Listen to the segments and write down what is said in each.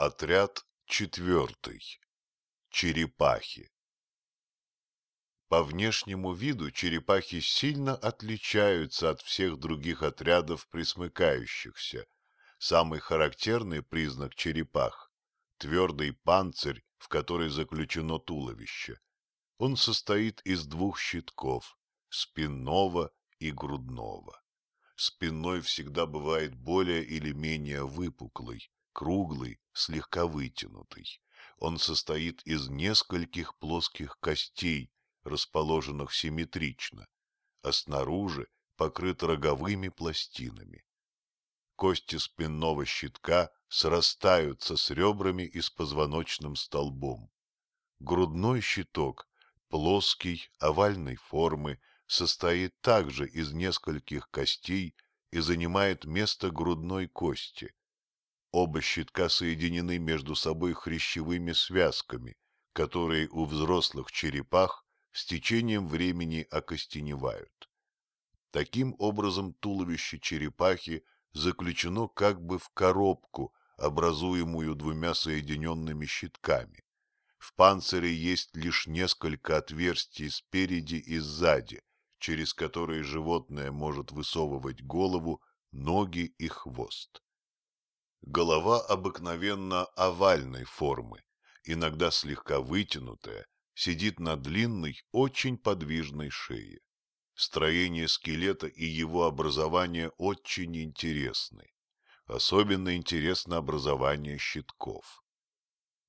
Отряд четвертый. Черепахи. По внешнему виду черепахи сильно отличаются от всех других отрядов присмыкающихся. Самый характерный признак черепах – твердый панцирь, в который заключено туловище. Он состоит из двух щитков – спинного и грудного. Спинной всегда бывает более или менее выпуклый, круглый, слегка вытянутый. Он состоит из нескольких плоских костей, расположенных симметрично, а снаружи покрыт роговыми пластинами. Кости спинного щитка срастаются с ребрами и с позвоночным столбом. Грудной щиток, плоский, овальной формы, состоит также из нескольких костей и занимает место грудной кости. Оба щитка соединены между собой хрящевыми связками, которые у взрослых черепах с течением времени окостеневают. Таким образом туловище черепахи заключено как бы в коробку, образуемую двумя соединенными щитками. В панцире есть лишь несколько отверстий спереди и сзади, через которые животное может высовывать голову, ноги и хвост. Голова обыкновенно овальной формы, иногда слегка вытянутая, сидит на длинной, очень подвижной шее. Строение скелета и его образование очень интересны. Особенно интересно образование щитков.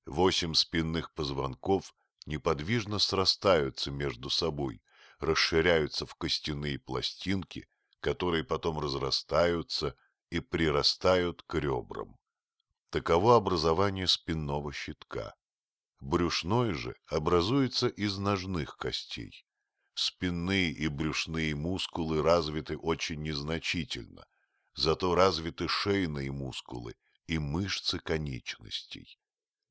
Восемь спинных позвонков неподвижно срастаются между собой, расширяются в костяные пластинки, которые потом разрастаются и прирастают к ребрам. Таково образование спинного щитка. Брюшной же образуется из ножных костей. Спинные и брюшные мускулы развиты очень незначительно, зато развиты шейные мускулы и мышцы конечностей.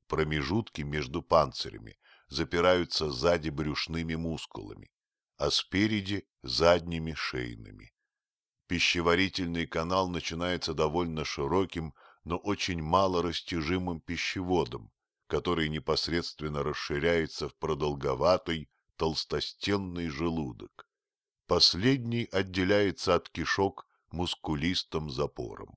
Промежутки между панцирями запираются сзади брюшными мускулами, а спереди – задними шейными. Пищеварительный канал начинается довольно широким, но очень мало растяжимым пищеводом, который непосредственно расширяется в продолговатый толстостенный желудок. Последний отделяется от кишок мускулистым запором.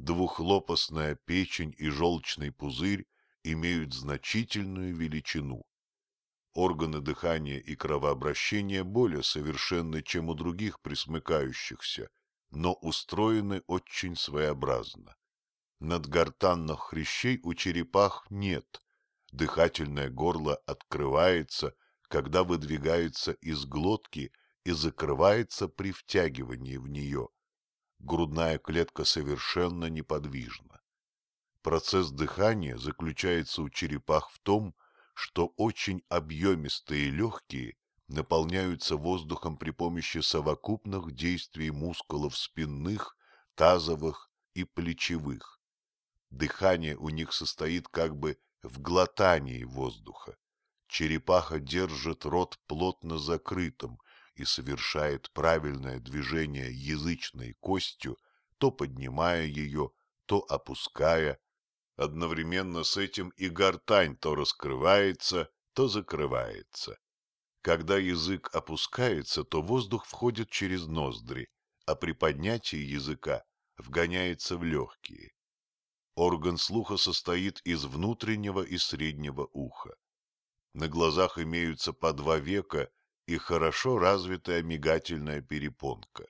Двухлопастная печень и желчный пузырь имеют значительную величину, Органы дыхания и кровообращения более совершенны, чем у других присмыкающихся, но устроены очень своеобразно. Надгортанных хрящей у черепах нет. Дыхательное горло открывается, когда выдвигается из глотки и закрывается при втягивании в нее. Грудная клетка совершенно неподвижна. Процесс дыхания заключается у черепах в том, что очень объемистые легкие наполняются воздухом при помощи совокупных действий мускулов спинных, тазовых и плечевых. Дыхание у них состоит как бы в глотании воздуха. Черепаха держит рот плотно закрытым и совершает правильное движение язычной костью, то поднимая ее, то опуская, Одновременно с этим и гортань то раскрывается, то закрывается. Когда язык опускается, то воздух входит через ноздри, а при поднятии языка вгоняется в легкие. Орган слуха состоит из внутреннего и среднего уха. На глазах имеются по два века и хорошо развитая мигательная перепонка.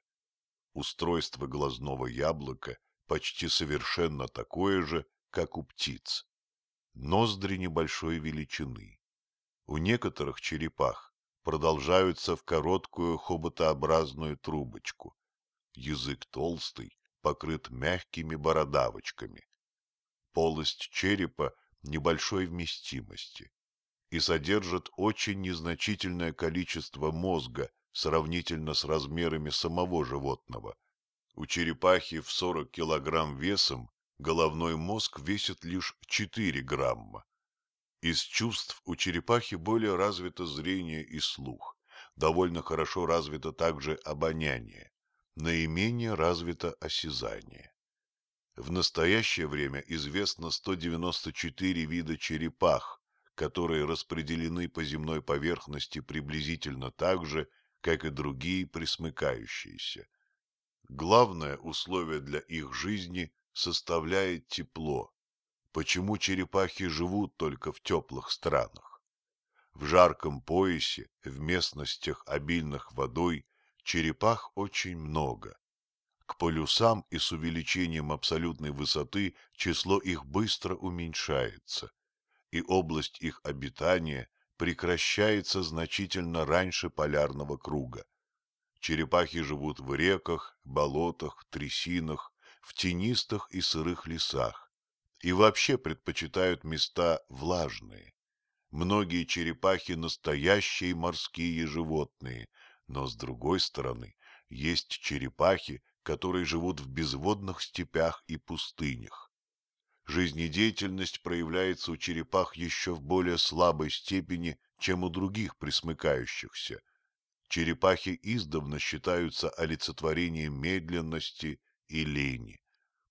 Устройство глазного яблока почти совершенно такое же, как у птиц. Ноздри небольшой величины. У некоторых черепах продолжаются в короткую хоботообразную трубочку. Язык толстый, покрыт мягкими бородавочками. Полость черепа небольшой вместимости и содержит очень незначительное количество мозга сравнительно с размерами самого животного. У черепахи в 40 килограмм весом головной мозг весит лишь 4 грамма. Из чувств у черепахи более развито зрение и слух, довольно хорошо развито также обоняние, наименее развито осязание. В настоящее время известно 194 вида черепах, которые распределены по земной поверхности приблизительно так же, как и другие присмыкающиеся. Главное условие для их жизни составляет тепло. Почему черепахи живут только в теплых странах? В жарком поясе, в местностях, обильных водой, черепах очень много. К полюсам и с увеличением абсолютной высоты число их быстро уменьшается, и область их обитания прекращается значительно раньше полярного круга. Черепахи живут в реках, болотах, трясинах, в тенистых и сырых лесах и вообще предпочитают места влажные. Многие черепахи – настоящие морские животные, но, с другой стороны, есть черепахи, которые живут в безводных степях и пустынях. Жизнедеятельность проявляется у черепах еще в более слабой степени, чем у других присмыкающихся. Черепахи издавна считаются олицетворением медленности и лени,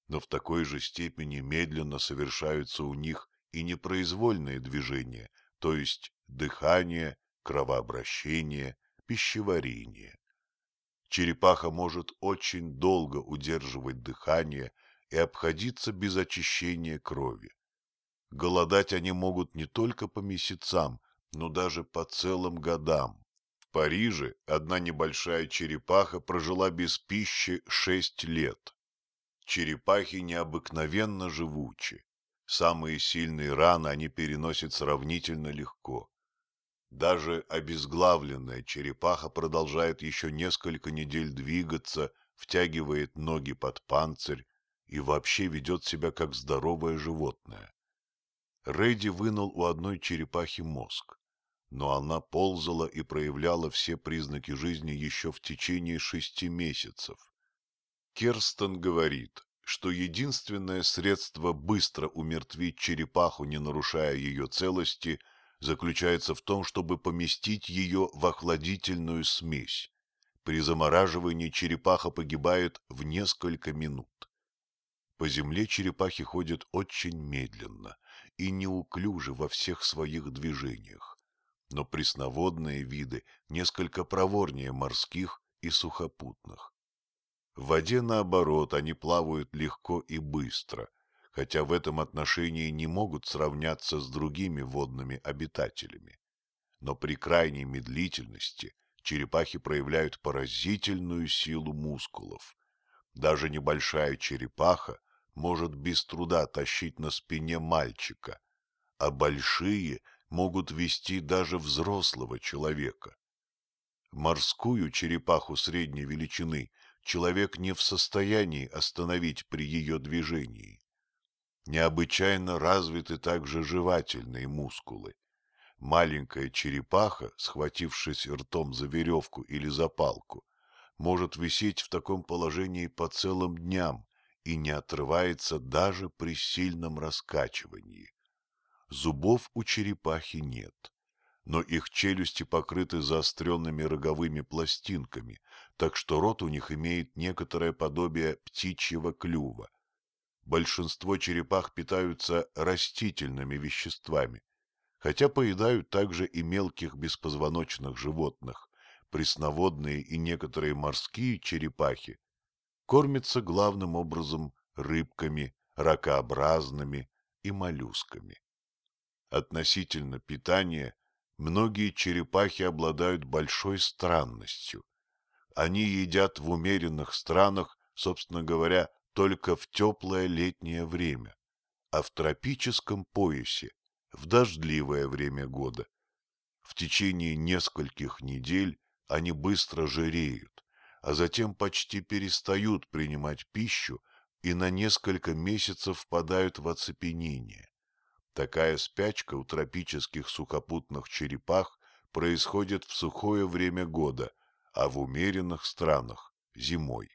но в такой же степени медленно совершаются у них и непроизвольные движения, то есть дыхание, кровообращение, пищеварение. Черепаха может очень долго удерживать дыхание и обходиться без очищения крови. Голодать они могут не только по месяцам, но даже по целым годам. Париже одна небольшая черепаха прожила без пищи шесть лет. Черепахи необыкновенно живучи. Самые сильные раны они переносят сравнительно легко. Даже обезглавленная черепаха продолжает еще несколько недель двигаться, втягивает ноги под панцирь и вообще ведет себя как здоровое животное. Рэдди вынул у одной черепахи мозг, но она ползала и проявляла все признаки жизни еще в течение шести месяцев. Керстен говорит, что единственное средство быстро умертвить черепаху, не нарушая ее целости – заключается в том, чтобы поместить ее в охладительную смесь. При замораживании черепаха погибает в несколько минут. По земле черепахи ходят очень медленно и неуклюже во всех своих движениях, но пресноводные виды несколько проворнее морских и сухопутных. В воде, наоборот, они плавают легко и быстро – хотя в этом отношении не могут сравняться с другими водными обитателями. Но при крайней медлительности черепахи проявляют поразительную силу мускулов. Даже небольшая черепаха может без труда тащить на спине мальчика, а большие могут вести даже взрослого человека. Морскую черепаху средней величины человек не в состоянии остановить при ее движении. Необычайно развиты также жевательные мускулы. Маленькая черепаха, схватившись ртом за веревку или за палку, может висеть в таком положении по целым дням и не отрывается даже при сильном раскачивании. Зубов у черепахи нет, но их челюсти покрыты заостренными роговыми пластинками, так что рот у них имеет некоторое подобие птичьего клюва – большинство черепах питаются растительными веществами, хотя поедают также и мелких беспозвоночных животных, пресноводные и некоторые морские черепахи кормятся главным образом рыбками, ракообразными и моллюсками. Относительно питания многие черепахи обладают большой странностью. Они едят в умеренных странах, собственно говоря, только в теплое летнее время, а в тропическом поясе в дождливое время года. В течение нескольких недель они быстро жиреют, а затем почти перестают принимать пищу и на несколько месяцев впадают в оцепенение. Такая спячка у тропических сухопутных черепах происходит в сухое время года, а в умеренных странах – зимой.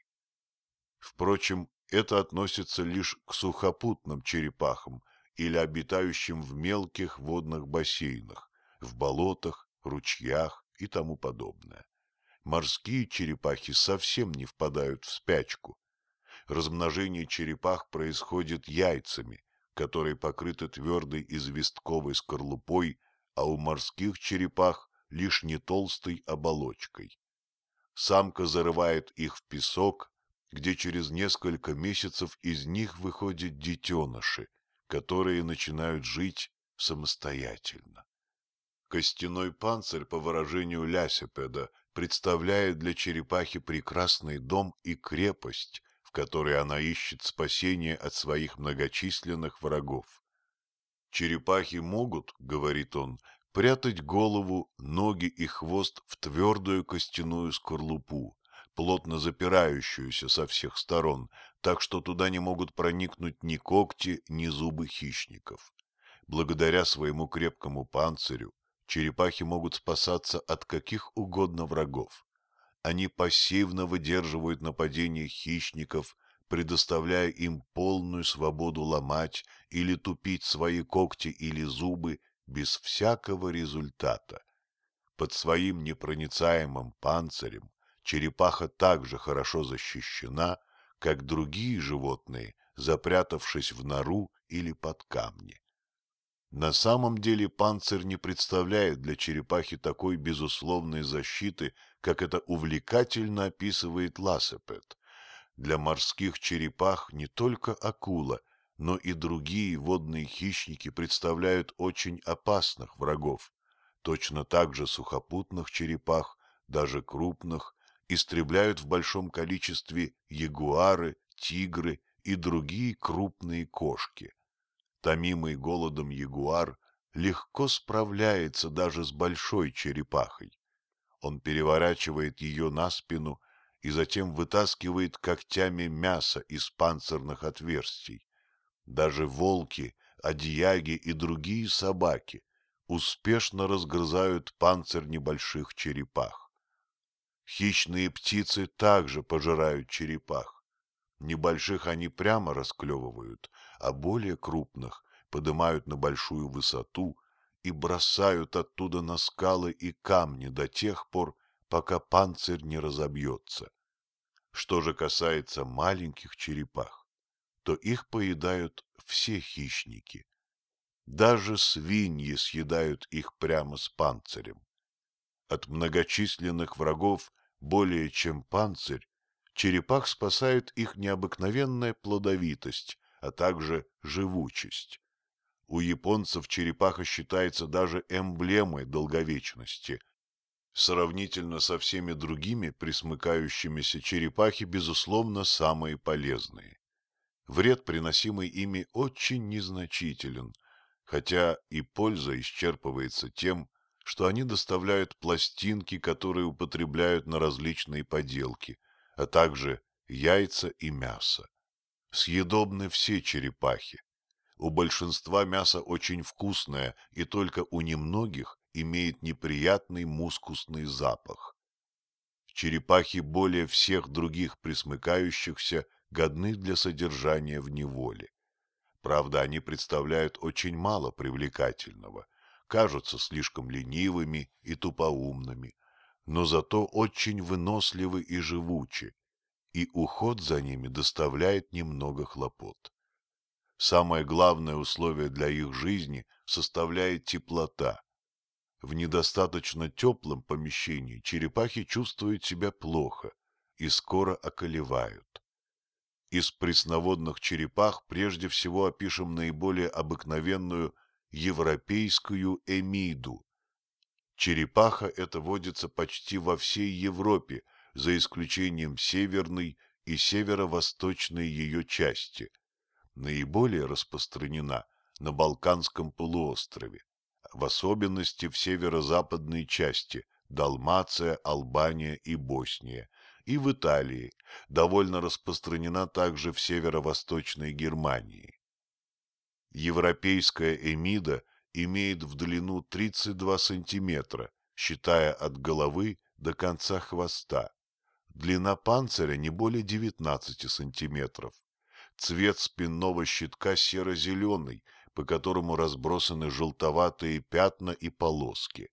Впрочем, это относится лишь к сухопутным черепахам или обитающим в мелких водных бассейнах, в болотах, ручьях и тому подобное. Морские черепахи совсем не впадают в спячку. размножение черепах происходит яйцами, которые покрыты твердой известковой скорлупой, а у морских черепах лишь не толстой оболочкой. Самка зарывает их в песок, где через несколько месяцев из них выходят детеныши, которые начинают жить самостоятельно. Костяной панцирь, по выражению Лясипеда, представляет для черепахи прекрасный дом и крепость, которой она ищет спасение от своих многочисленных врагов. Черепахи могут, говорит он, прятать голову, ноги и хвост в твердую костяную скорлупу, плотно запирающуюся со всех сторон, так что туда не могут проникнуть ни когти, ни зубы хищников. Благодаря своему крепкому панцирю черепахи могут спасаться от каких угодно врагов. Они пассивно выдерживают нападения хищников, предоставляя им полную свободу ломать или тупить свои когти или зубы без всякого результата. Под своим непроницаемым панцирем черепаха так же хорошо защищена, как другие животные, запрятавшись в нору или под камни. На самом деле панцирь не представляет для черепахи такой безусловной защиты, как это увлекательно описывает Лассепет. Для морских черепах не только акула, но и другие водные хищники представляют очень опасных врагов. Точно так же сухопутных черепах, даже крупных, истребляют в большом количестве ягуары, тигры и другие крупные кошки томимый голодом ягуар легко справляется даже с большой черепахой. Он переворачивает ее на спину и затем вытаскивает когтями мясо из панцирных отверстий. Даже волки, одеяги и другие собаки успешно разгрызают панцирь небольших черепах. Хищные птицы также пожирают черепах. Небольших они прямо расклевывают, а более крупных поднимают на большую высоту и бросают оттуда на скалы и камни до тех пор, пока панцирь не разобьется. Что же касается маленьких черепах, то их поедают все хищники. Даже свиньи съедают их прямо с панцирем. От многочисленных врагов более чем панцирь, черепах спасает их необыкновенная плодовитость, а также живучесть. У японцев черепаха считается даже эмблемой долговечности. Сравнительно со всеми другими присмыкающимися черепахи, безусловно, самые полезные. Вред, приносимый ими, очень незначителен, хотя и польза исчерпывается тем, что они доставляют пластинки, которые употребляют на различные поделки, а также яйца и мясо. Съедобны все черепахи. У большинства мясо очень вкусное, и только у немногих имеет неприятный мускусный запах. Черепахи более всех других присмыкающихся годны для содержания в неволе. Правда, они представляют очень мало привлекательного, кажутся слишком ленивыми и тупоумными, но зато очень выносливы и живучи, и уход за ними доставляет немного хлопот. Самое главное условие для их жизни составляет теплота. В недостаточно теплом помещении черепахи чувствуют себя плохо и скоро околевают. Из пресноводных черепах прежде всего опишем наиболее обыкновенную европейскую эмиду. Черепаха эта водится почти во всей Европе, за исключением северной и северо-восточной ее части – наиболее распространена на Балканском полуострове, в особенности в северо-западной части Далмация, Албания и Босния, и в Италии, довольно распространена также в северо-восточной Германии. Европейская эмида имеет в длину 32 сантиметра, считая от головы до конца хвоста. Длина панциря не более 19 сантиметров, Цвет спинного щитка серо-зеленый, по которому разбросаны желтоватые пятна и полоски.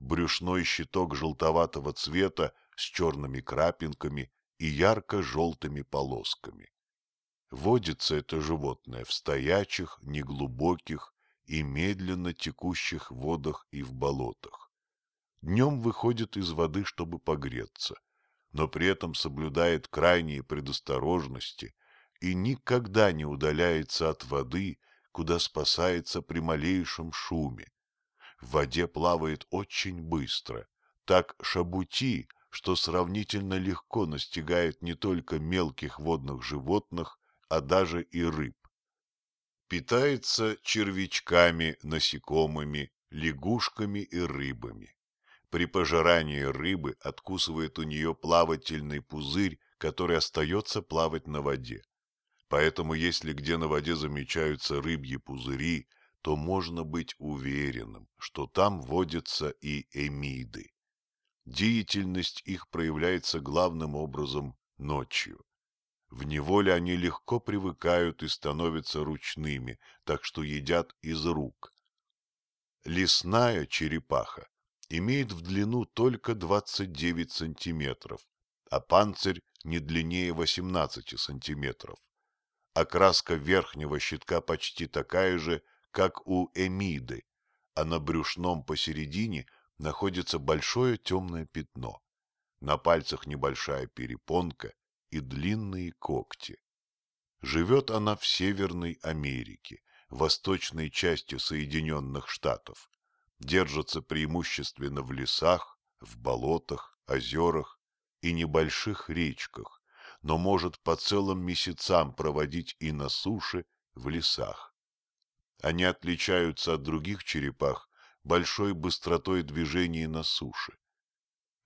Брюшной щиток желтоватого цвета с черными крапинками и ярко-желтыми полосками. Водится это животное в стоячих, неглубоких и медленно текущих водах и в болотах. Днем выходит из воды, чтобы погреться, но при этом соблюдает крайние предосторожности и никогда не удаляется от воды, куда спасается при малейшем шуме. В воде плавает очень быстро, так шабути, что сравнительно легко настигает не только мелких водных животных, а даже и рыб. Питается червячками, насекомыми, лягушками и рыбами. При пожирании рыбы откусывает у нее плавательный пузырь, который остается плавать на воде. Поэтому если где на воде замечаются рыбьи пузыри, то можно быть уверенным, что там водятся и эмиды. Деятельность их проявляется главным образом ночью. В неволе они легко привыкают и становятся ручными, так что едят из рук. Лесная черепаха имеет в длину только 29 сантиметров, а панцирь не длиннее 18 сантиметров. Окраска верхнего щитка почти такая же, как у эмиды, а на брюшном посередине находится большое темное пятно. На пальцах небольшая перепонка и длинные когти. Живет она в Северной Америке, восточной части Соединенных Штатов. Держится преимущественно в лесах, в болотах, озерах и небольших речках, но может по целым месяцам проводить и на суше, в лесах. Они отличаются от других черепах большой быстротой движений на суше.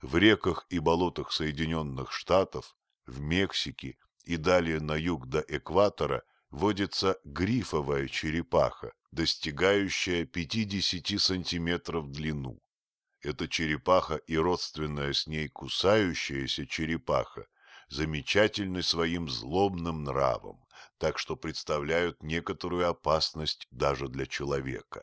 В реках и болотах Соединенных Штатов в Мексике и далее на юг до экватора водится грифовая черепаха, достигающая 50 сантиметров в длину. Эта черепаха и родственная с ней кусающаяся черепаха замечательны своим злобным нравом, так что представляют некоторую опасность даже для человека.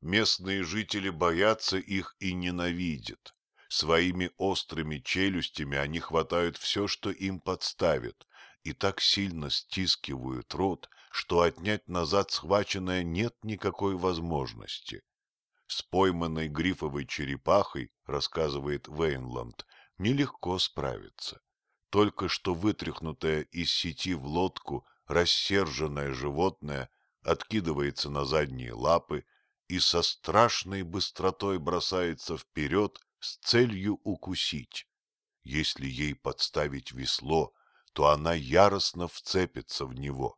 Местные жители боятся их и ненавидят, Своими острыми челюстями они хватают все, что им подставят, и так сильно стискивают рот, что отнять назад схваченное нет никакой возможности. С пойманной грифовой черепахой, рассказывает Вейнланд, нелегко справиться. Только что вытряхнутое из сети в лодку рассерженное животное откидывается на задние лапы и со страшной быстротой бросается вперед, с целью укусить. Если ей подставить весло, то она яростно вцепится в него.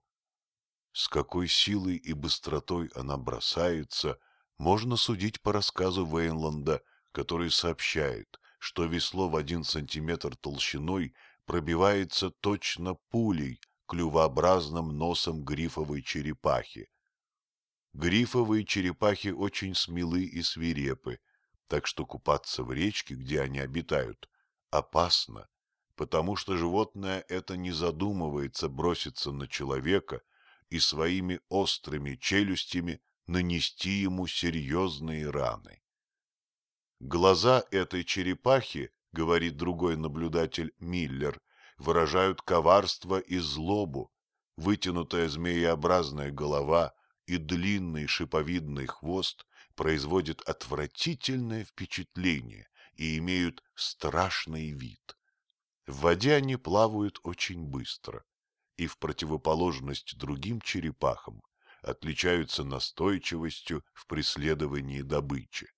С какой силой и быстротой она бросается, можно судить по рассказу Вейнланда, который сообщает, что весло в один сантиметр толщиной пробивается точно пулей клювообразным носом грифовой черепахи. Грифовые черепахи очень смелы и свирепы, так что купаться в речке, где они обитают, опасно, потому что животное это не задумывается броситься на человека и своими острыми челюстями нанести ему серьезные раны. Глаза этой черепахи, говорит другой наблюдатель Миллер, выражают коварство и злобу, вытянутая змееобразная голова и длинный шиповидный хвост производят отвратительное впечатление и имеют страшный вид. В воде они плавают очень быстро и в противоположность другим черепахам отличаются настойчивостью в преследовании добычи.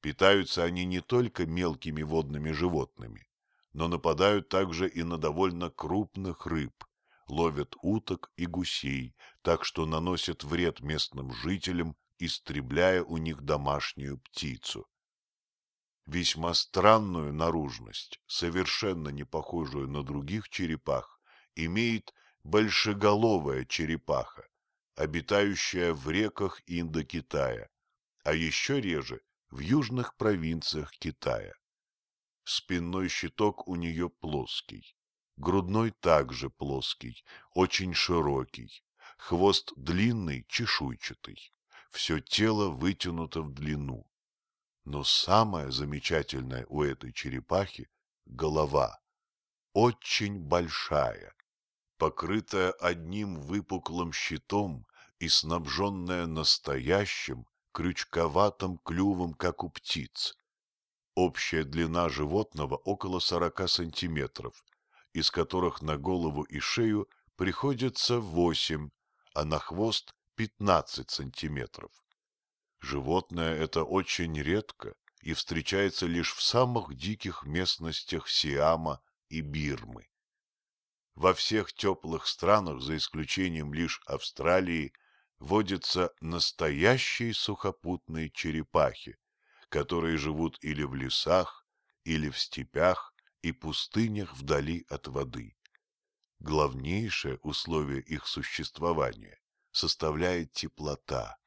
Питаются они не только мелкими водными животными, но нападают также и на довольно крупных рыб, ловят уток и гусей, так что наносят вред местным жителям истребляя у них домашнюю птицу. Весьма странную наружность, совершенно не похожую на других черепах, имеет большеголовая черепаха, обитающая в реках Индокитая, а еще реже в южных провинциях Китая. Спинной щиток у нее плоский, грудной также плоский, очень широкий, хвост длинный, чешуйчатый все тело вытянуто в длину. Но самое замечательное у этой черепахи — голова. Очень большая. покрытая одним выпуклым щитом и снабженная настоящим крючковатым клювом, как у птиц. Общая длина животного около 40 сантиметров, из которых на голову и шею приходится 8, а на хвост 15 сантиметров. Животное это очень редко и встречается лишь в самых диких местностях Сиама и Бирмы. Во всех теплых странах, за исключением лишь Австралии, водятся настоящие сухопутные черепахи, которые живут или в лесах, или в степях и пустынях вдали от воды. Главнейшее условие их существования составляет теплота.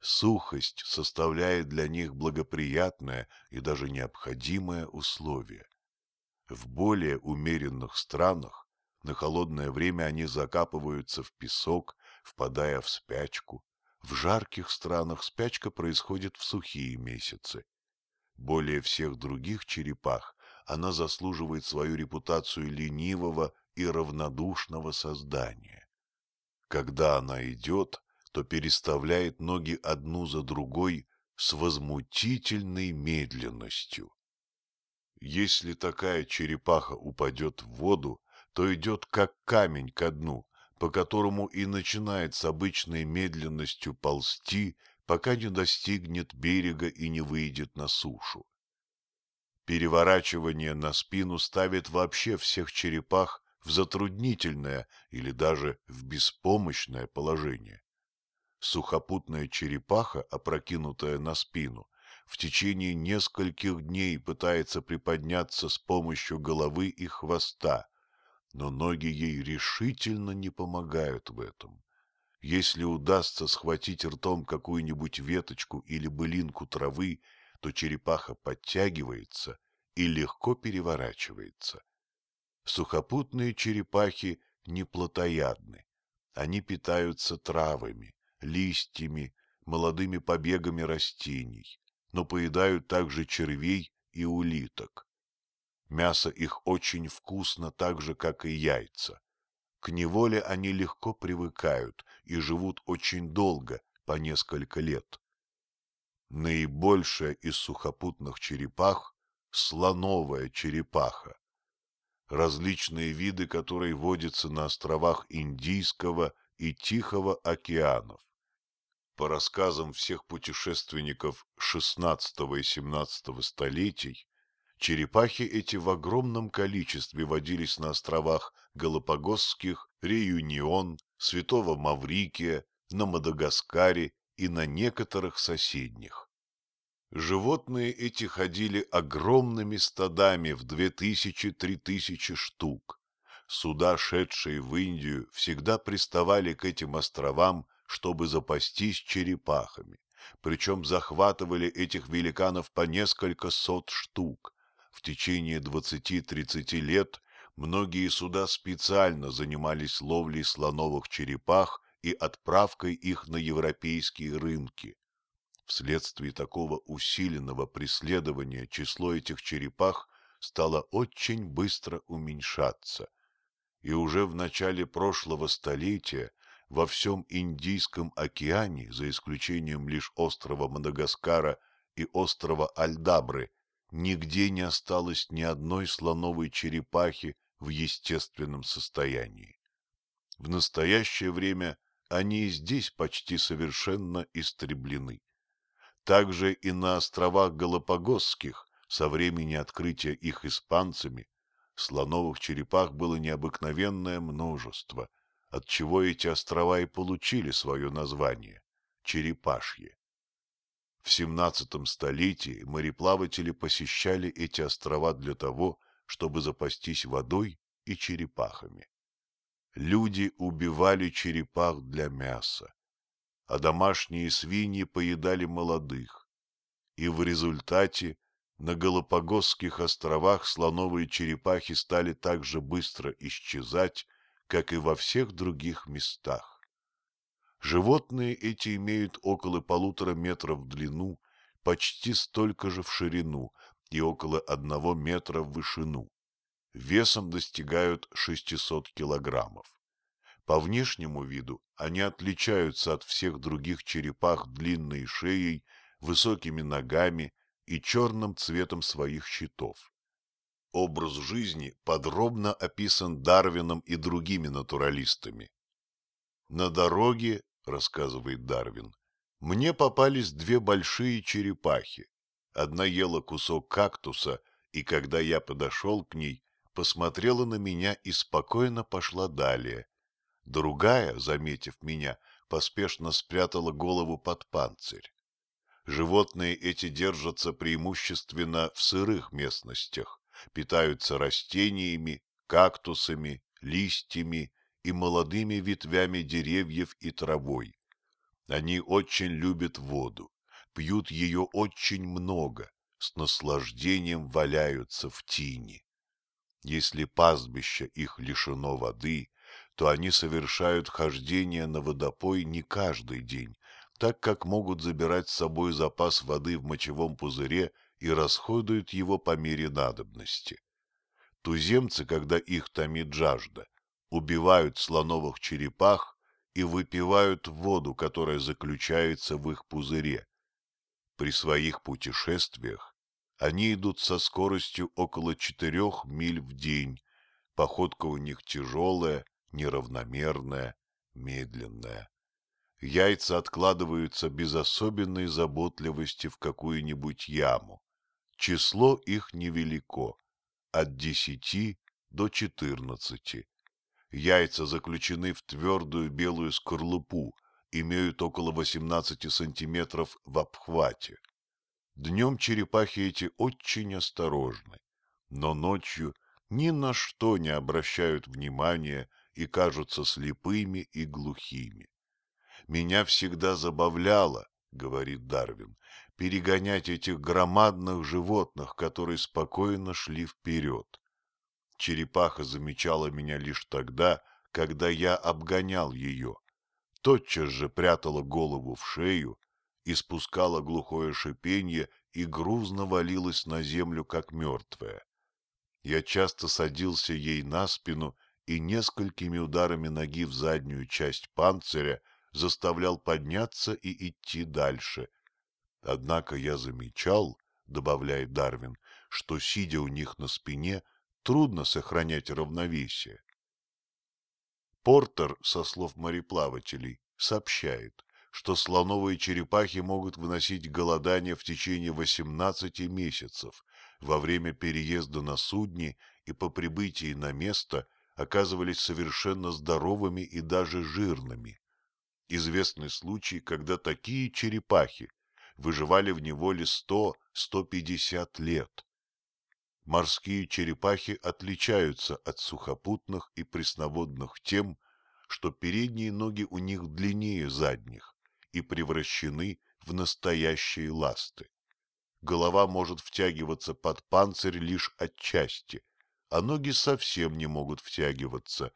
Сухость составляет для них благоприятное и даже необходимое условие. В более умеренных странах на холодное время они закапываются в песок, впадая в спячку. В жарких странах спячка происходит в сухие месяцы. Более всех других черепах она заслуживает свою репутацию ленивого и равнодушного создания. Когда она идет, то переставляет ноги одну за другой с возмутительной медленностью. Если такая черепаха упадет в воду, то идет как камень ко дну, по которому и начинает с обычной медленностью ползти, пока не достигнет берега и не выйдет на сушу. Переворачивание на спину ставит вообще всех черепах в затруднительное или даже в беспомощное положение. Сухопутная черепаха, опрокинутая на спину, в течение нескольких дней пытается приподняться с помощью головы и хвоста, но ноги ей решительно не помогают в этом. Если удастся схватить ртом какую-нибудь веточку или былинку травы, то черепаха подтягивается и легко переворачивается. Сухопутные черепахи не плотоядны. Они питаются травами, листьями, молодыми побегами растений, но поедают также червей и улиток. Мясо их очень вкусно так же, как и яйца. К неволе они легко привыкают и живут очень долго, по несколько лет. Наибольшая из сухопутных черепах – слоновая черепаха. Различные виды, которые водятся на островах Индийского и Тихого океанов. По рассказам всех путешественников XVI и XVII столетий, Черепахи эти в огромном количестве водились на островах Галапагосских, Реюнион, Святого Маврикия, на Мадагаскаре и на некоторых соседних. Животные эти ходили огромными стадами в две тысячи-три тысячи штук. Суда, шедшие в Индию, всегда приставали к этим островам, чтобы запастись черепахами. Причем захватывали этих великанов по несколько сот штук, в течение 20-30 лет многие суда специально занимались ловлей слоновых черепах и отправкой их на европейские рынки. Вследствие такого усиленного преследования число этих черепах стало очень быстро уменьшаться. И уже в начале прошлого столетия во всем Индийском океане, за исключением лишь острова Мадагаскара и острова Альдабры, нигде не осталось ни одной слоновой черепахи в естественном состоянии. В настоящее время они и здесь почти совершенно истреблены. Также и на островах Галапагосских со времени открытия их испанцами слоновых черепах было необыкновенное множество, отчего эти острова и получили свое название – черепашьи. В XVII столетии мореплаватели посещали эти острова для того, чтобы запастись водой и черепахами. Люди убивали черепах для мяса, а домашние свиньи поедали молодых. И в результате на Галапагосских островах слоновые черепахи стали так же быстро исчезать, как и во всех других местах. Животные эти имеют около полутора метров в длину, почти столько же в ширину и около одного метра в вышину. весом достигают 600 килограммов. По внешнему виду они отличаются от всех других черепах длинной шеей, высокими ногами и черным цветом своих щитов. Образ жизни подробно описан Дарвином и другими натуралистами. На дороге, рассказывает Дарвин, мне попались две большие черепахи. Одна ела кусок кактуса, и когда я подошел к ней, посмотрела на меня и спокойно пошла далее. Другая, заметив меня, поспешно спрятала голову под панцирь. Животные эти держатся преимущественно в сырых местностях, питаются растениями, кактусами, листьями и молодыми ветвями деревьев и травой. Они очень любят воду, пьют ее очень много, с наслаждением валяются в тени. Если пастбище их лишено воды, то они совершают хождение на водопой не каждый день, так как могут забирать с собой запас воды в мочевом пузыре и расходуют его по мере надобности. Туземцы, когда их томит жажда, убивают слоновых черепах и выпивают воду, которая заключается в их пузыре. При своих путешествиях они идут со скоростью около четырех миль в день, походка у них тяжелая, неравномерная, медленная. Яйца откладываются без особенной заботливости в какую-нибудь яму. Число их невелико, от десяти до четырнадцати. Яйца заключены в твердую белую скорлупу, имеют около 18 сантиметров в обхвате. Днем черепахи эти очень осторожны, но ночью ни на что не обращают внимания и кажутся слепыми и глухими. Меня всегда забавляло, говорит Дарвин, перегонять этих громадных животных, которые спокойно шли вперед. Черепаха замечала меня лишь тогда, когда я обгонял ее. Тотчас же прятала голову в шею, испускала глухое шипенье и грузно валилась на землю, как мертвая. Я часто садился ей на спину и несколькими ударами ноги в заднюю часть панциря заставлял подняться и идти дальше. Однако я замечал, добавляет Дарвин, что, сидя у них на спине, трудно сохранять равновесие. Портер, со слов мореплавателей, сообщает, что слоновые черепахи могут выносить голодание в течение 18 месяцев во время переезда на судне и по прибытии на место оказывались совершенно здоровыми и даже жирными. Известны случаи, когда такие черепахи выживали в неволе 100-150 лет. Морские черепахи отличаются от сухопутных и пресноводных тем, что передние ноги у них длиннее задних и превращены в настоящие ласты. Голова может втягиваться под панцирь лишь отчасти, а ноги совсем не могут втягиваться.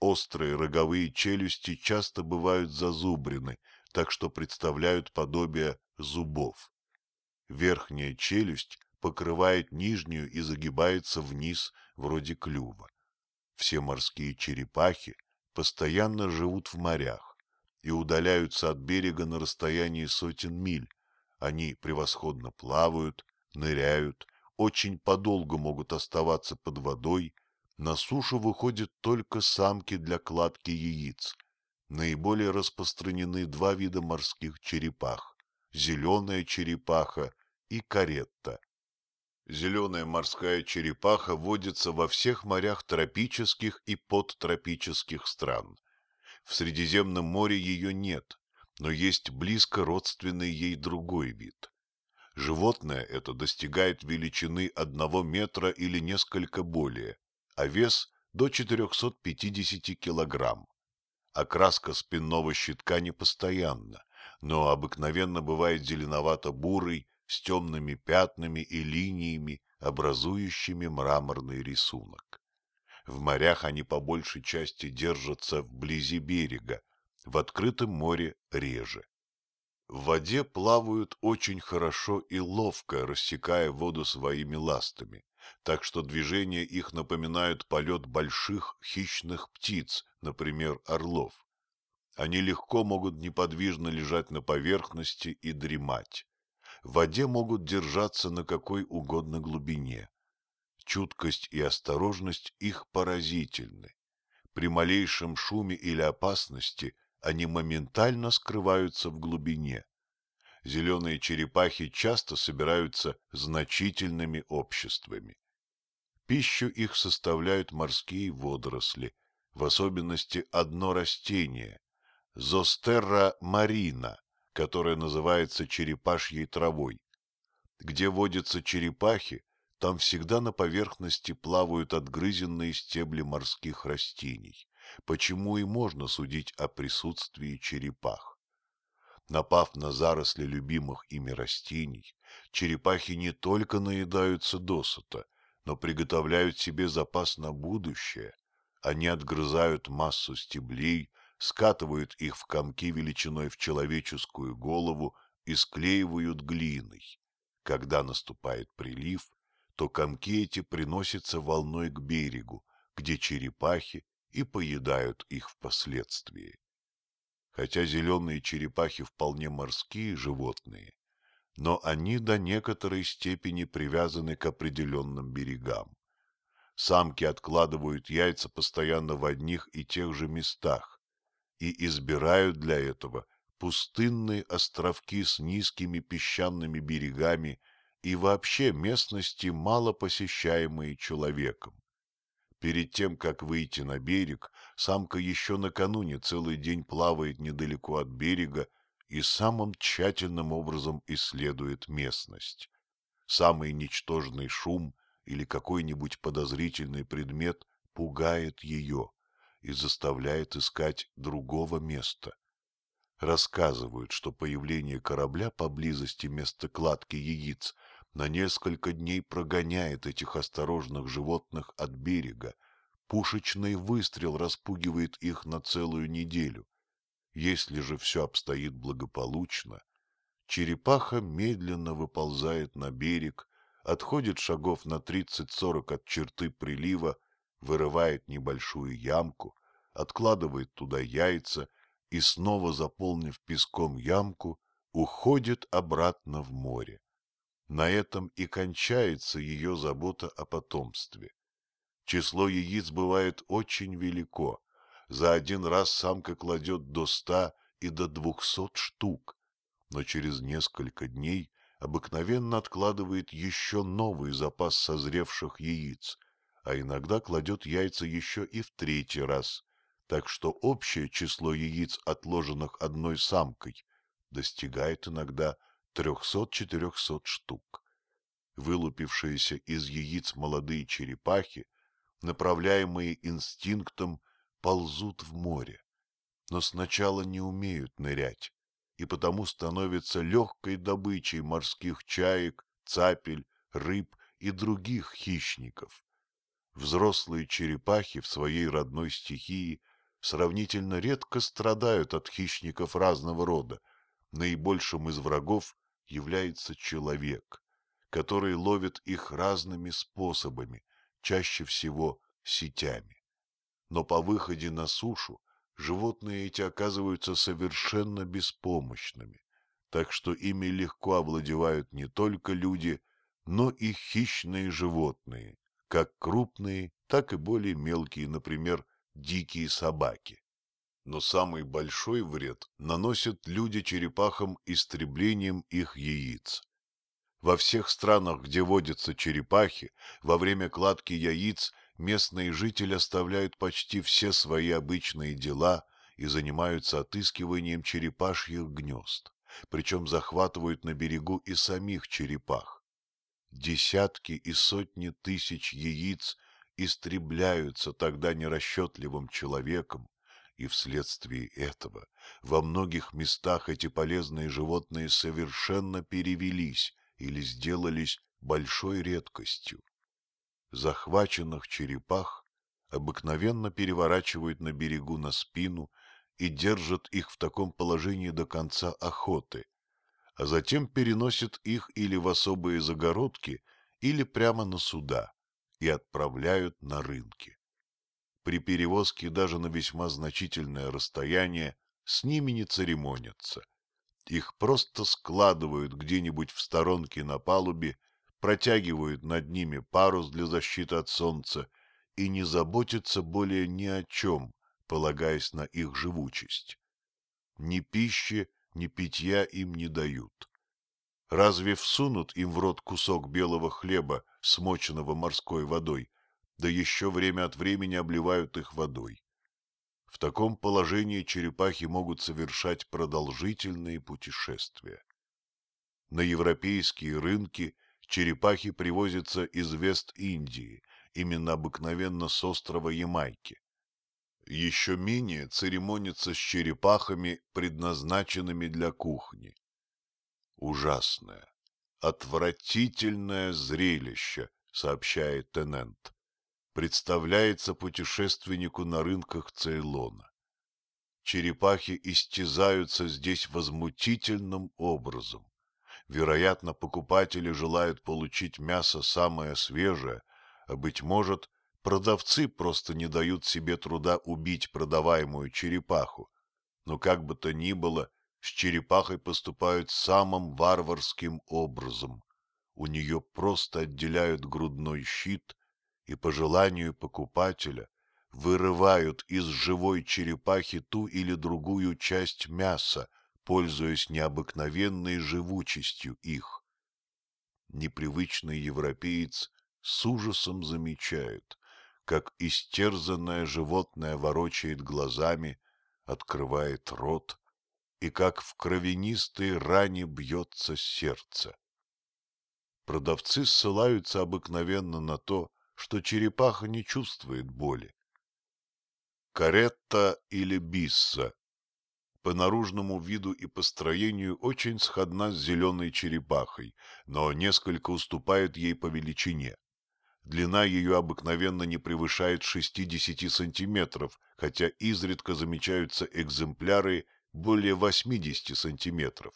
Острые роговые челюсти часто бывают зазубрены, так что представляют подобие зубов. Верхняя челюсть покрывает нижнюю и загибается вниз, вроде клюва. Все морские черепахи постоянно живут в морях и удаляются от берега на расстоянии сотен миль. Они превосходно плавают, ныряют, очень подолгу могут оставаться под водой, на сушу выходят только самки для кладки яиц. Наиболее распространены два вида морских черепах – зеленая черепаха и каретта. Зеленая морская черепаха водится во всех морях тропических и подтропических стран. В Средиземном море ее нет, но есть близко родственный ей другой вид. Животное это достигает величины одного метра или несколько более, а вес до 450 килограмм. Окраска спинного щитка непостоянна, но обыкновенно бывает зеленовато-бурый с темными пятнами и линиями, образующими мраморный рисунок. В морях они по большей части держатся вблизи берега, в открытом море реже. В воде плавают очень хорошо и ловко, рассекая воду своими ластами, так что движения их напоминают полет больших хищных птиц, например, орлов. Они легко могут неподвижно лежать на поверхности и дремать. В воде могут держаться на какой угодно глубине. Чуткость и осторожность их поразительны. При малейшем шуме или опасности они моментально скрываются в глубине. Зеленые черепахи часто собираются значительными обществами. Пищу их составляют морские водоросли, в особенности одно растение – зостерра марина, которое называется черепашьей травой. Где водятся черепахи, там всегда на поверхности плавают отгрызенные стебли морских растений, почему и можно судить о присутствии черепах. Напав на заросли любимых ими растений, черепахи не только наедаются досыта – но приготовляют себе запас на будущее. Они отгрызают массу стеблей, скатывают их в комки величиной в человеческую голову и склеивают глиной. Когда наступает прилив, то комки эти приносятся волной к берегу, где черепахи и поедают их впоследствии. Хотя зеленые черепахи вполне морские животные, но они до некоторой степени привязаны к определенным берегам. Самки откладывают яйца постоянно в одних и тех же местах и избирают для этого пустынные островки с низкими песчаными берегами и вообще местности, мало посещаемые человеком. Перед тем, как выйти на берег, самка еще накануне целый день плавает недалеко от берега и самым тщательным образом исследует местность. Самый ничтожный шум или какой-нибудь подозрительный предмет пугает ее и заставляет искать другого места. Рассказывают, что появление корабля поблизости места кладки яиц на несколько дней прогоняет этих осторожных животных от берега, пушечный выстрел распугивает их на целую неделю – если же все обстоит благополучно, черепаха медленно выползает на берег, отходит шагов на 30-40 от черты прилива, вырывает небольшую ямку, откладывает туда яйца и, снова заполнив песком ямку, уходит обратно в море. На этом и кончается ее забота о потомстве. Число яиц бывает очень велико, за один раз самка кладет до ста и до двухсот штук, но через несколько дней обыкновенно откладывает еще новый запас созревших яиц, а иногда кладет яйца еще и в третий раз, так что общее число яиц, отложенных одной самкой, достигает иногда трехсот-четырехсот штук. Вылупившиеся из яиц молодые черепахи, направляемые инстинктом, ползут в море, но сначала не умеют нырять и потому становятся легкой добычей морских чаек, цапель, рыб и других хищников. Взрослые черепахи в своей родной стихии сравнительно редко страдают от хищников разного рода. Наибольшим из врагов является человек, который ловит их разными способами, чаще всего сетями но по выходе на сушу животные эти оказываются совершенно беспомощными, так что ими легко овладевают не только люди, но и хищные животные, как крупные, так и более мелкие, например, дикие собаки. Но самый большой вред наносят люди черепахам истреблением их яиц. Во всех странах, где водятся черепахи, во время кладки яиц местные жители оставляют почти все свои обычные дела и занимаются отыскиванием черепашьих гнезд, причем захватывают на берегу и самих черепах. Десятки и сотни тысяч яиц истребляются тогда нерасчетливым человеком, и вследствие этого во многих местах эти полезные животные совершенно перевелись или сделались большой редкостью. Захваченных черепах обыкновенно переворачивают на берегу на спину и держат их в таком положении до конца охоты, а затем переносят их или в особые загородки, или прямо на суда, и отправляют на рынки. При перевозке даже на весьма значительное расстояние с ними не церемонятся. Их просто складывают где-нибудь в сторонке на палубе, протягивают над ними парус для защиты от солнца и не заботятся более ни о чем, полагаясь на их живучесть. Ни пищи, ни питья им не дают. Разве всунут им в рот кусок белого хлеба, смоченного морской водой, да еще время от времени обливают их водой? В таком положении черепахи могут совершать продолжительные путешествия. На европейские рынки черепахи привозятся из Вест-Индии, именно обыкновенно с острова Ямайки. Еще менее церемонятся с черепахами, предназначенными для кухни. Ужасное, отвратительное зрелище, сообщает Тенент представляется путешественнику на рынках Цейлона. Черепахи истязаются здесь возмутительным образом. Вероятно, покупатели желают получить мясо самое свежее, а, быть может, продавцы просто не дают себе труда убить продаваемую черепаху. Но как бы то ни было, с черепахой поступают самым варварским образом. У нее просто отделяют грудной щит и по желанию покупателя вырывают из живой черепахи ту или другую часть мяса, пользуясь необыкновенной живучестью их. Непривычный европеец с ужасом замечает, как истерзанное животное ворочает глазами, открывает рот, и как в кровянистой ране бьется сердце. Продавцы ссылаются обыкновенно на то, что черепаха не чувствует боли. Каретта или бисса по наружному виду и построению очень сходна с зеленой черепахой, но несколько уступает ей по величине. Длина ее обыкновенно не превышает 60 сантиметров, хотя изредка замечаются экземпляры более 80 сантиметров.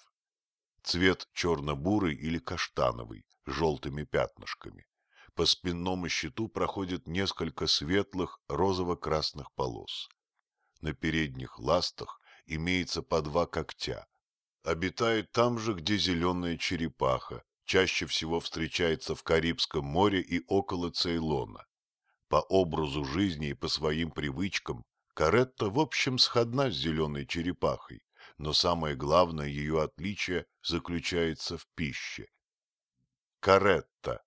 Цвет черно-бурый или каштановый, с желтыми пятнышками по спинному щиту проходит несколько светлых розово-красных полос. На передних ластах имеется по два когтя. Обитает там же, где зеленая черепаха, чаще всего встречается в Карибском море и около Цейлона. По образу жизни и по своим привычкам Каретта в общем сходна с зеленой черепахой, но самое главное ее отличие заключается в пище. Каретта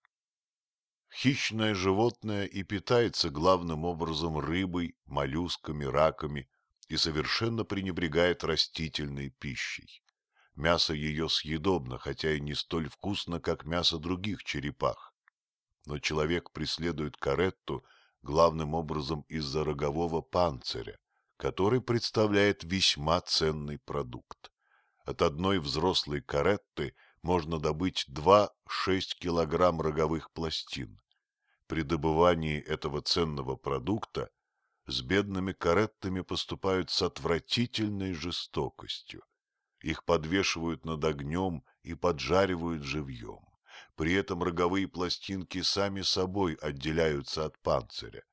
Хищное животное и питается главным образом рыбой, моллюсками, раками и совершенно пренебрегает растительной пищей. Мясо ее съедобно, хотя и не столь вкусно, как мясо других черепах. Но человек преследует каретту главным образом из-за рогового панциря, который представляет весьма ценный продукт. От одной взрослой каретты можно добыть 2-6 килограмм роговых пластин при добывании этого ценного продукта с бедными кареттами поступают с отвратительной жестокостью. Их подвешивают над огнем и поджаривают живьем. При этом роговые пластинки сами собой отделяются от панциря.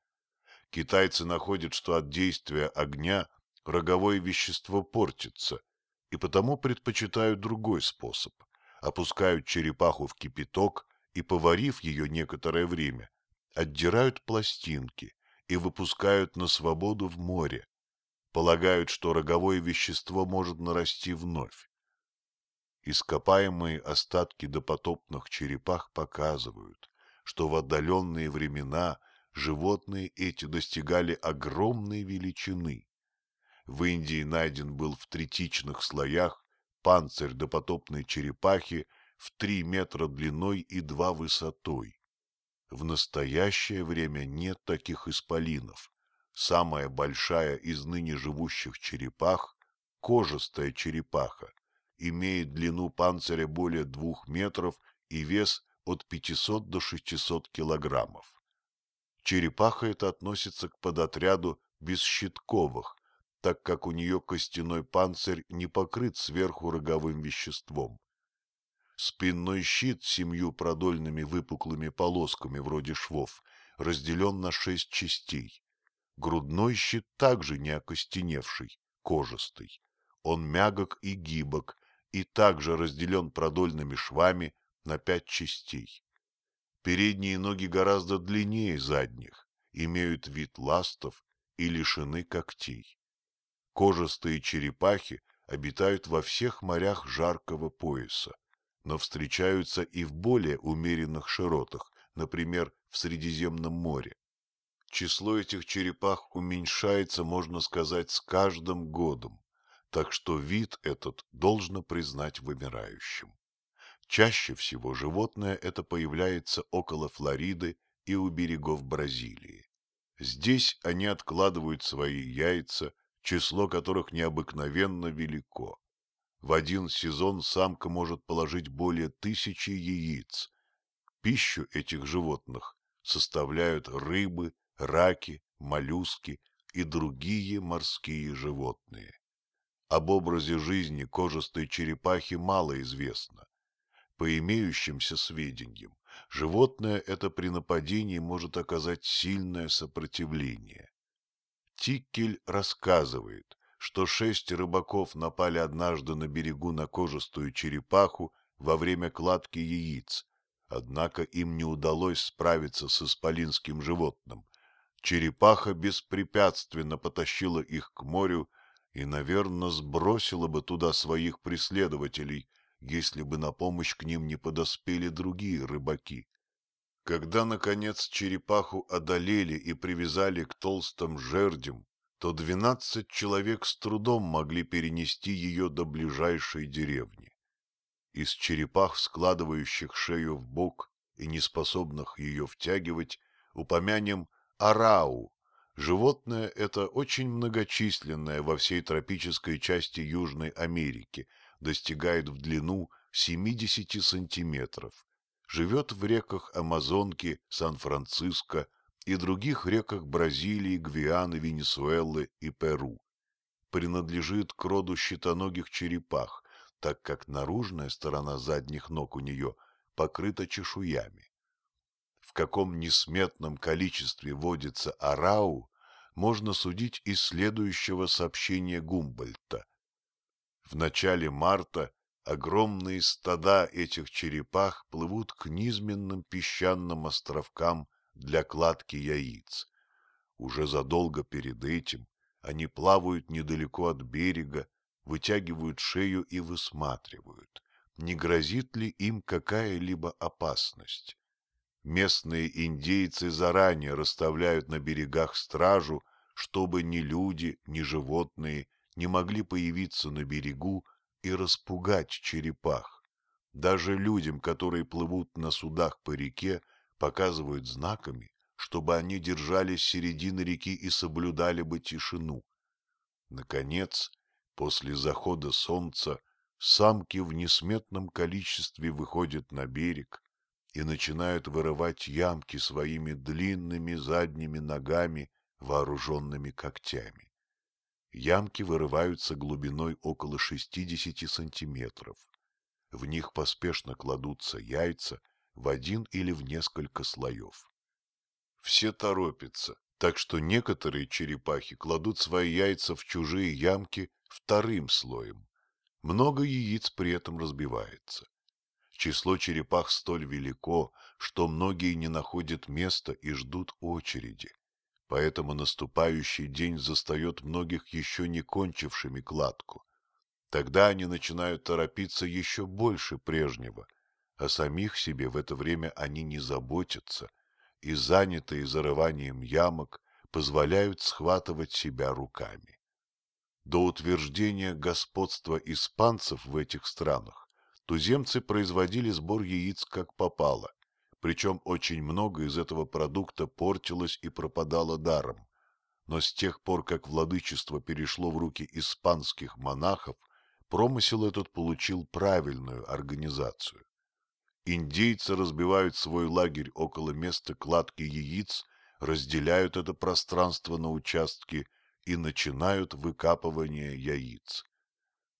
Китайцы находят, что от действия огня роговое вещество портится, и потому предпочитают другой способ. Опускают черепаху в кипяток и, поварив ее некоторое время, отдирают пластинки и выпускают на свободу в море. Полагают, что роговое вещество может нарасти вновь. Ископаемые остатки допотопных черепах показывают, что в отдаленные времена животные эти достигали огромной величины. В Индии найден был в третичных слоях панцирь допотопной черепахи в три метра длиной и два высотой. В настоящее время нет таких исполинов. Самая большая из ныне живущих черепах – кожистая черепаха, имеет длину панциря более двух метров и вес от 500 до 600 килограммов. Черепаха эта относится к подотряду бесщитковых, так как у нее костяной панцирь не покрыт сверху роговым веществом. Спинной щит с семью продольными выпуклыми полосками вроде швов разделен на шесть частей. Грудной щит также не окостеневший, кожистый. Он мягок и гибок, и также разделен продольными швами на пять частей. Передние ноги гораздо длиннее задних, имеют вид ластов и лишены когтей. Кожистые черепахи обитают во всех морях жаркого пояса, но встречаются и в более умеренных широтах, например, в Средиземном море. Число этих черепах уменьшается, можно сказать, с каждым годом, так что вид этот должно признать вымирающим. Чаще всего животное это появляется около Флориды и у берегов Бразилии. Здесь они откладывают свои яйца, число которых необыкновенно велико. В один сезон самка может положить более тысячи яиц. Пищу этих животных составляют рыбы, раки, моллюски и другие морские животные. Об образе жизни кожистой черепахи мало известно. По имеющимся сведениям, животное это при нападении может оказать сильное сопротивление. Тиккель рассказывает, что шесть рыбаков напали однажды на берегу на кожистую черепаху во время кладки яиц, однако им не удалось справиться с исполинским животным. Черепаха беспрепятственно потащила их к морю и, наверное, сбросила бы туда своих преследователей, если бы на помощь к ним не подоспели другие рыбаки. Когда, наконец, черепаху одолели и привязали к толстым жердям, то двенадцать человек с трудом могли перенести ее до ближайшей деревни. Из черепах, складывающих шею в бок и неспособных ее втягивать, упомянем арау. Животное это очень многочисленное во всей тропической части Южной Америки, достигает в длину 70 сантиметров живет в реках Амазонки, Сан-Франциско и других реках Бразилии, Гвианы, Венесуэлы и Перу. Принадлежит к роду щитоногих черепах, так как наружная сторона задних ног у нее покрыта чешуями. В каком несметном количестве водится арау, можно судить из следующего сообщения Гумбольта. В начале марта Огромные стада этих черепах плывут к низменным песчаным островкам для кладки яиц. Уже задолго перед этим они плавают недалеко от берега, вытягивают шею и высматривают, не грозит ли им какая-либо опасность. Местные индейцы заранее расставляют на берегах стражу, чтобы ни люди, ни животные не могли появиться на берегу и распугать черепах. Даже людям, которые плывут на судах по реке, показывают знаками, чтобы они держались середины реки и соблюдали бы тишину. Наконец, после захода солнца, самки в несметном количестве выходят на берег и начинают вырывать ямки своими длинными задними ногами, вооруженными когтями. Ямки вырываются глубиной около 60 сантиметров. В них поспешно кладутся яйца в один или в несколько слоев. Все торопятся, так что некоторые черепахи кладут свои яйца в чужие ямки вторым слоем. Много яиц при этом разбивается. Число черепах столь велико, что многие не находят места и ждут очереди поэтому наступающий день застает многих еще не кончившими кладку. Тогда они начинают торопиться еще больше прежнего, а самих себе в это время они не заботятся и, занятые зарыванием ямок, позволяют схватывать себя руками. До утверждения господства испанцев в этих странах туземцы производили сбор яиц как попало, причем очень много из этого продукта портилось и пропадало даром. Но с тех пор, как владычество перешло в руки испанских монахов, промысел этот получил правильную организацию. Индейцы разбивают свой лагерь около места кладки яиц, разделяют это пространство на участки и начинают выкапывание яиц.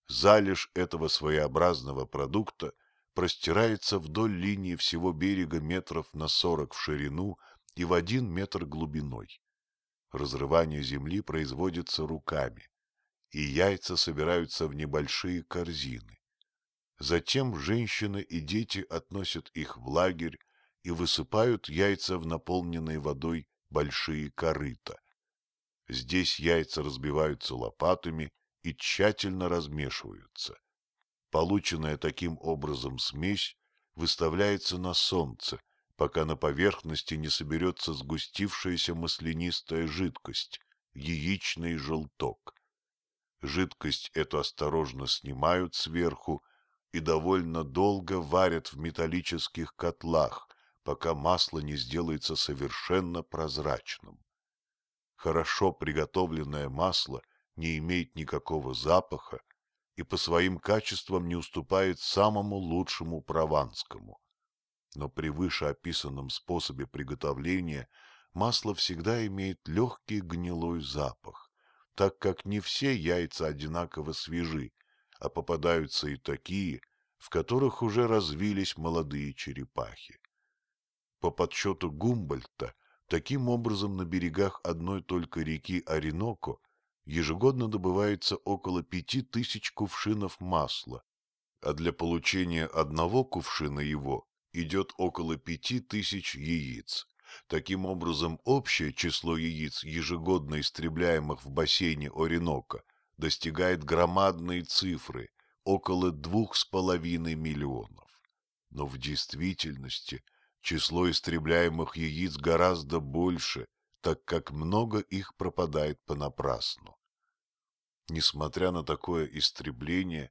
Залежь этого своеобразного продукта простирается вдоль линии всего берега метров на сорок в ширину и в один метр глубиной. Разрывание земли производится руками, и яйца собираются в небольшие корзины. Затем женщины и дети относят их в лагерь и высыпают яйца в наполненные водой большие корыта. Здесь яйца разбиваются лопатами и тщательно размешиваются. Полученная таким образом смесь выставляется на солнце, пока на поверхности не соберется сгустившаяся маслянистая жидкость, яичный желток. Жидкость эту осторожно снимают сверху и довольно долго варят в металлических котлах, пока масло не сделается совершенно прозрачным. Хорошо приготовленное масло не имеет никакого запаха и по своим качествам не уступает самому лучшему прованскому. Но при вышеописанном способе приготовления масло всегда имеет легкий гнилой запах, так как не все яйца одинаково свежи, а попадаются и такие, в которых уже развились молодые черепахи. По подсчету Гумбольта, таким образом на берегах одной только реки Ореноко ежегодно добывается около пяти тысяч кувшинов масла, а для получения одного кувшина его идет около пяти тысяч яиц. Таким образом, общее число яиц, ежегодно истребляемых в бассейне Оренока, достигает громадной цифры – около двух с половиной миллионов. Но в действительности – Число истребляемых яиц гораздо больше, так как много их пропадает понапрасну. Несмотря на такое истребление,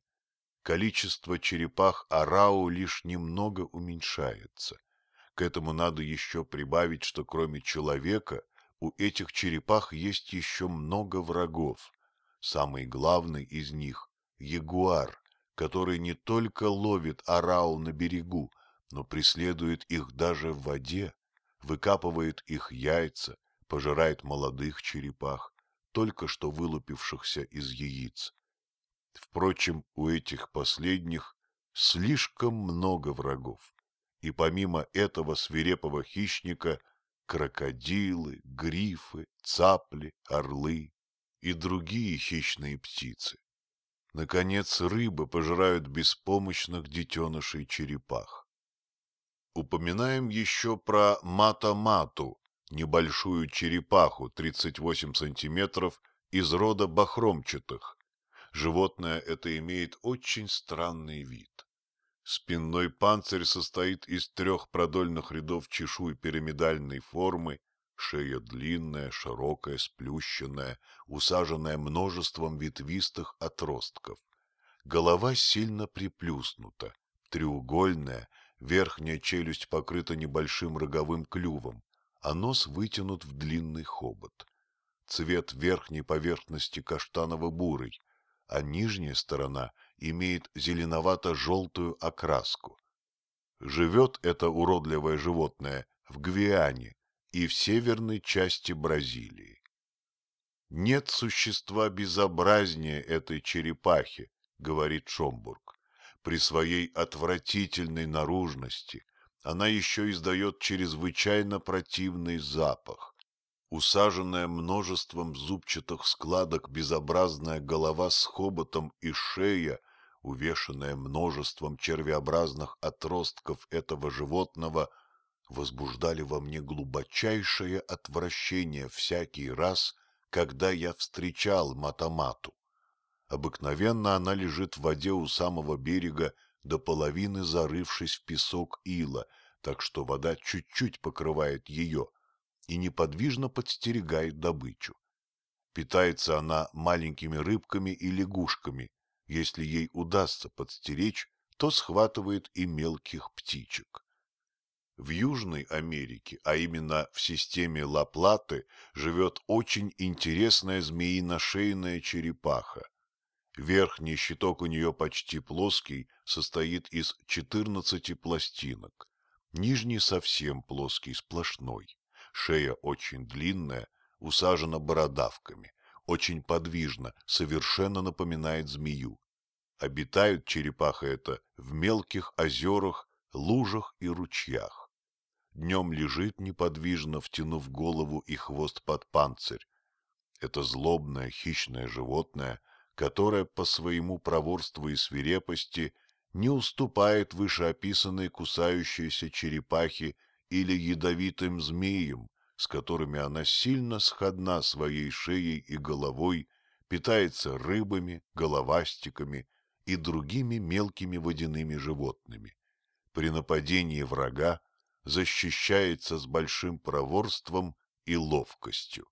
количество черепах арау лишь немного уменьшается. К этому надо еще прибавить, что кроме человека у этих черепах есть еще много врагов. Самый главный из них – ягуар, который не только ловит арау на берегу, но преследует их даже в воде, выкапывает их яйца, пожирает молодых черепах, только что вылупившихся из яиц. Впрочем, у этих последних слишком много врагов, и помимо этого свирепого хищника крокодилы, грифы, цапли, орлы и другие хищные птицы. Наконец, рыбы пожирают беспомощных детенышей черепах. Упоминаем еще про мата-мату, небольшую черепаху 38 сантиметров из рода бахромчатых. Животное это имеет очень странный вид. Спинной панцирь состоит из трех продольных рядов чешуй пирамидальной формы, шея длинная, широкая, сплющенная, усаженная множеством ветвистых отростков. Голова сильно приплюснута, треугольная, Верхняя челюсть покрыта небольшим роговым клювом, а нос вытянут в длинный хобот. Цвет верхней поверхности каштаново-бурый, а нижняя сторона имеет зеленовато-желтую окраску. Живет это уродливое животное в Гвиане и в северной части Бразилии. Нет существа безобразнее этой черепахи, говорит Шомбург. При своей отвратительной наружности она еще издает чрезвычайно противный запах. Усаженная множеством зубчатых складок безобразная голова с хоботом и шея, увешанная множеством червеобразных отростков этого животного, возбуждали во мне глубочайшее отвращение всякий раз, когда я встречал Матамату. Обыкновенно она лежит в воде у самого берега, до половины зарывшись в песок ила, так что вода чуть-чуть покрывает ее и неподвижно подстерегает добычу. Питается она маленькими рыбками и лягушками. Если ей удастся подстеречь, то схватывает и мелких птичек. В Южной Америке, а именно в системе Ла-Платы, живет очень интересная змеино-шейная черепаха. Верхний щиток у нее почти плоский, состоит из 14 пластинок. Нижний совсем плоский, сплошной. Шея очень длинная, усажена бородавками. Очень подвижно, совершенно напоминает змею. Обитают черепаха это в мелких озерах, лужах и ручьях. днем лежит неподвижно, втянув голову и хвост под панцирь. Это злобное хищное животное, которое по своему проворству и свирепости не уступает вышеописанной кусающейся черепахе или ядовитым змеям, с которыми она сильно сходна своей шеей и головой, питается рыбами, головастиками и другими мелкими водяными животными. При нападении врага защищается с большим проворством и ловкостью.